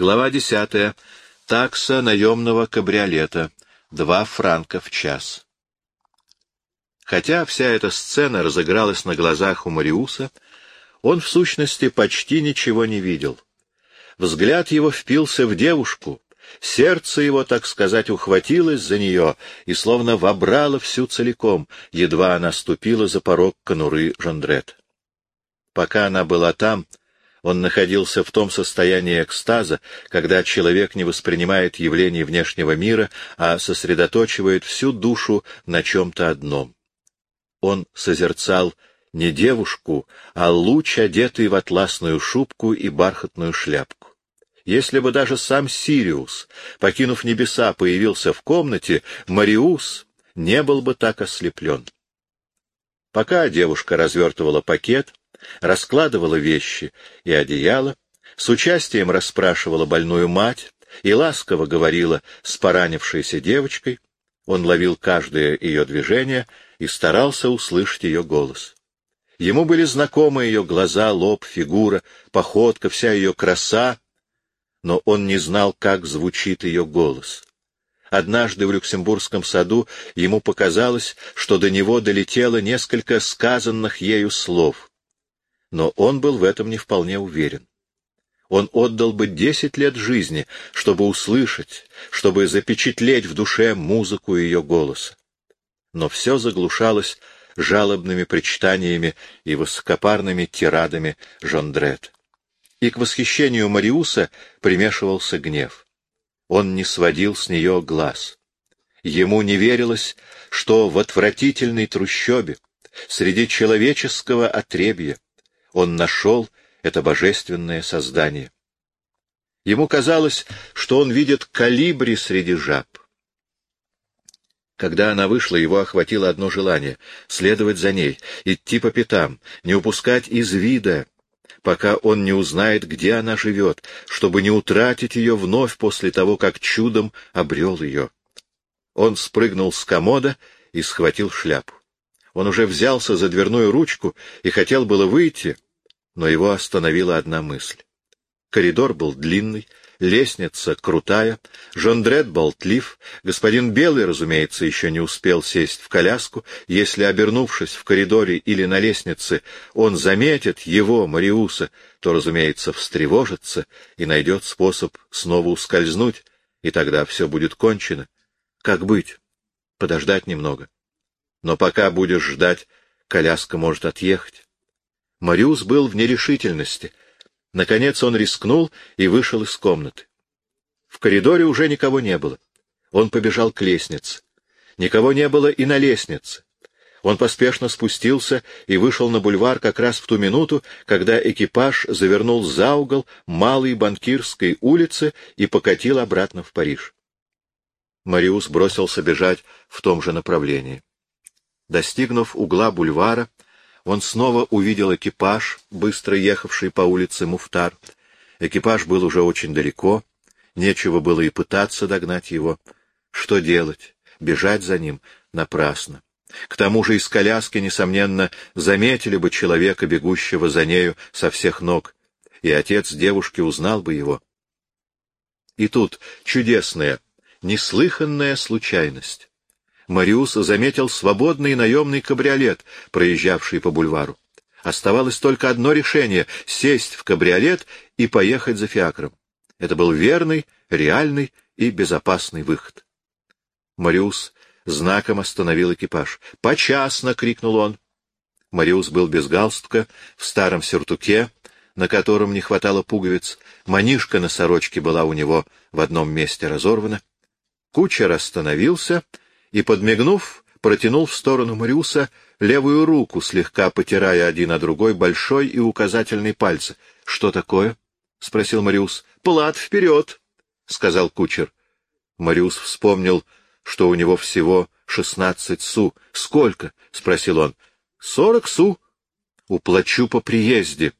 Глава десятая. Такса наемного кабриолета. Два франка в час. Хотя вся эта сцена разыгралась на глазах у Мариуса, он, в сущности, почти ничего не видел. Взгляд его впился в девушку, сердце его, так сказать, ухватилось за нее и словно вобрало всю целиком, едва она ступила за порог конуры Жондрет. Пока она была там, он находился в том состоянии экстаза, когда человек не воспринимает явлений внешнего мира, а сосредоточивает всю душу на чем-то одном. Он созерцал не девушку, а луч, одетый в атласную шубку и бархатную шляпку. Если бы даже сам Сириус, покинув небеса, появился в комнате, Мариус не был бы так ослеплен. Пока девушка развертывала пакет, раскладывала вещи и одеяло, с участием расспрашивала больную мать и ласково говорила с поранившейся девочкой, он ловил каждое ее движение и старался услышать ее голос. Ему были знакомы ее глаза, лоб, фигура, походка, вся ее краса, но он не знал, как звучит ее голос. Однажды в Люксембургском саду ему показалось, что до него долетело несколько сказанных ею слов. Но он был в этом не вполне уверен. Он отдал бы десять лет жизни, чтобы услышать, чтобы запечатлеть в душе музыку ее голоса. Но все заглушалось жалобными причитаниями и высокопарными тирадами Жондрет. И к восхищению Мариуса примешивался гнев. Он не сводил с нее глаз. Ему не верилось, что в отвратительной трущобе, среди человеческого отребья, он нашел это божественное создание. Ему казалось, что он видит калибри среди жаб. Когда она вышла, его охватило одно желание — следовать за ней, идти по пятам, не упускать из вида, пока он не узнает, где она живет, чтобы не утратить ее вновь после того, как чудом обрел ее. Он спрыгнул с комода и схватил шляпу. Он уже взялся за дверную ручку и хотел было выйти, но его остановила одна мысль. Коридор был длинный, лестница крутая, Жондрет болтлив, господин Белый, разумеется, еще не успел сесть в коляску, если, обернувшись в коридоре или на лестнице, он заметит его, Мариуса, то, разумеется, встревожится и найдет способ снова ускользнуть, и тогда все будет кончено. Как быть? Подождать немного. Но пока будешь ждать, коляска может отъехать. Мариус был в нерешительности — Наконец он рискнул и вышел из комнаты. В коридоре уже никого не было. Он побежал к лестнице. Никого не было и на лестнице. Он поспешно спустился и вышел на бульвар как раз в ту минуту, когда экипаж завернул за угол Малой Банкирской улицы и покатил обратно в Париж. Мариус бросился бежать в том же направлении. Достигнув угла бульвара, он снова увидел экипаж, быстро ехавший по улице Муфтар. Экипаж был уже очень далеко, нечего было и пытаться догнать его. Что делать? Бежать за ним? Напрасно. К тому же из коляски, несомненно, заметили бы человека, бегущего за нею со всех ног, и отец девушки узнал бы его. И тут чудесная, неслыханная случайность. Мариус заметил свободный наемный кабриолет, проезжавший по бульвару. Оставалось только одно решение — сесть в кабриолет и поехать за фиакром. Это был верный, реальный и безопасный выход. Мариус знаком остановил экипаж. «Почасно!» — крикнул он. Мариус был без галстука, в старом сюртуке, на котором не хватало пуговиц. Манишка на сорочке была у него в одном месте разорвана. Кучер остановился — и, подмигнув, протянул в сторону Мариуса левую руку, слегка потирая один о другой большой и указательный пальцы. — Что такое? — спросил Мариус. — Плат вперед, — сказал кучер. Мариус вспомнил, что у него всего шестнадцать су. — Сколько? — спросил он. — Сорок су. — Уплачу по приезде.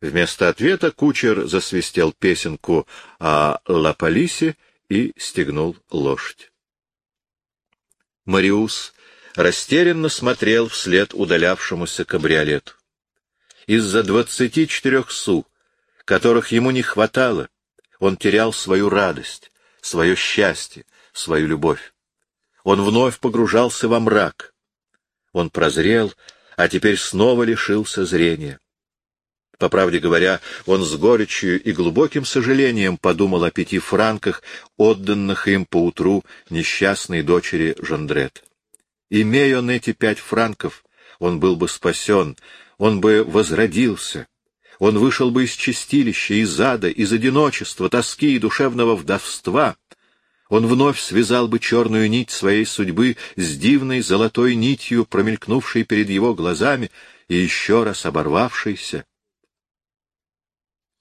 Вместо ответа кучер засвистел песенку о Ла-Полисе и стегнул лошадь. Мариус растерянно смотрел вслед удалявшемуся кабриолету. Из-за двадцати четырех су, которых ему не хватало, Он терял свою радость, свое счастье, свою любовь. Он вновь погружался во мрак. Он прозрел, а теперь снова лишился зрения. По правде говоря, он с горечью и глубоким сожалением подумал о пяти франках, отданных им поутру несчастной дочери Жандрет. Имея он эти пять франков, он был бы спасен, он бы возродился, он вышел бы из чистилища, из ада, из одиночества, тоски и душевного вдовства. Он вновь связал бы черную нить своей судьбы с дивной золотой нитью, промелькнувшей перед его глазами и еще раз оборвавшейся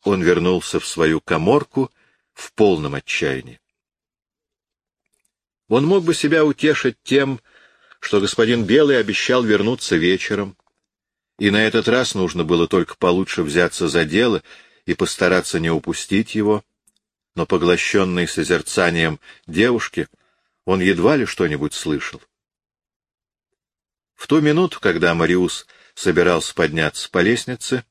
он вернулся в свою коморку в полном отчаянии. Он мог бы себя утешить тем, что господин Белый обещал вернуться вечером, и на этот раз нужно было только получше взяться за дело и постараться не упустить его, но, поглощенный созерцанием девушки, он едва ли что-нибудь слышал. В ту минуту, когда Мариус собирался подняться по лестнице,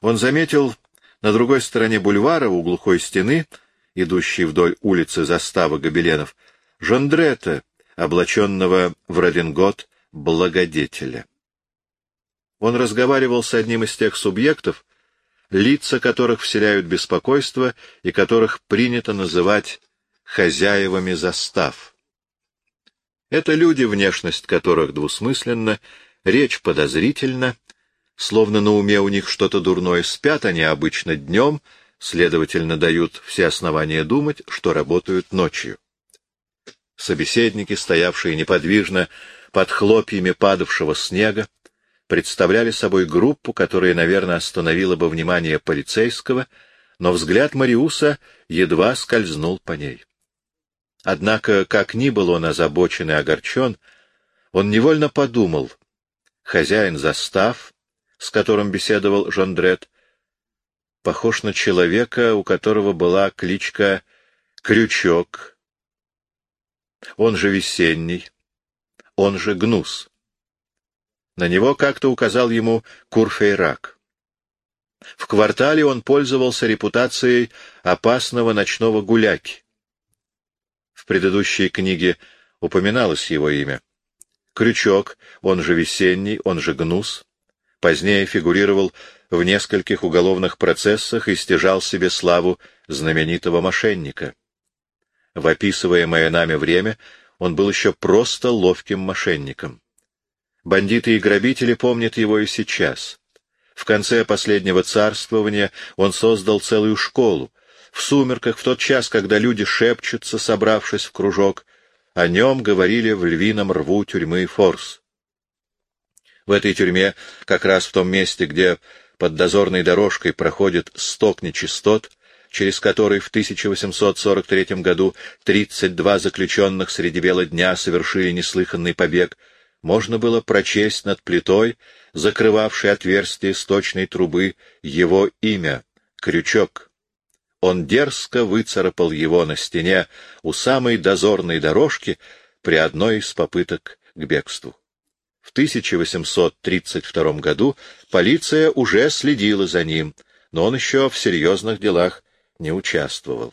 он заметил на другой стороне бульвара, у глухой стены, идущей вдоль улицы заставы гобеленов, Жондрета, облаченного в редингот благодетеля. Он разговаривал с одним из тех субъектов, лица которых вселяют беспокойство и которых принято называть хозяевами застав. Это люди, внешность которых двусмысленна, речь подозрительна, словно на уме у них что-то дурное, спят они обычно днем, следовательно, дают все основания думать, что работают ночью. Собеседники, стоявшие неподвижно под хлопьями падавшего снега, представляли собой группу, которая, наверное, остановила бы внимание полицейского, но взгляд Мариуса едва скользнул по ней. Однако, как ни был он озабочен и огорчен, он невольно подумал, хозяин застав с которым беседовал Жондрет, похож на человека, у которого была кличка Крючок, он же Весенний, он же Гнус. На него как-то указал ему Курфейрак. В квартале он пользовался репутацией опасного ночного гуляки. В предыдущей книге упоминалось его имя. Крючок, он же Весенний, он же Гнус, Позднее фигурировал в нескольких уголовных процессах и стяжал себе славу знаменитого мошенника. В описываемое нами время он был еще просто ловким мошенником. Бандиты и грабители помнят его и сейчас. В конце последнего царствования он создал целую школу. В сумерках, в тот час, когда люди шепчутся, собравшись в кружок, о нем говорили в львином рву тюрьмы Форс. В этой тюрьме, как раз в том месте, где под дозорной дорожкой проходит сток нечистот, через который в 1843 году 32 заключенных среди бела дня совершили неслыханный побег, можно было прочесть над плитой, закрывавшей отверстие сточной трубы, его имя — Крючок. Он дерзко выцарапал его на стене у самой дозорной дорожки при одной из попыток к бегству. В 1832 году полиция уже следила за ним, но он еще в серьезных делах не участвовал.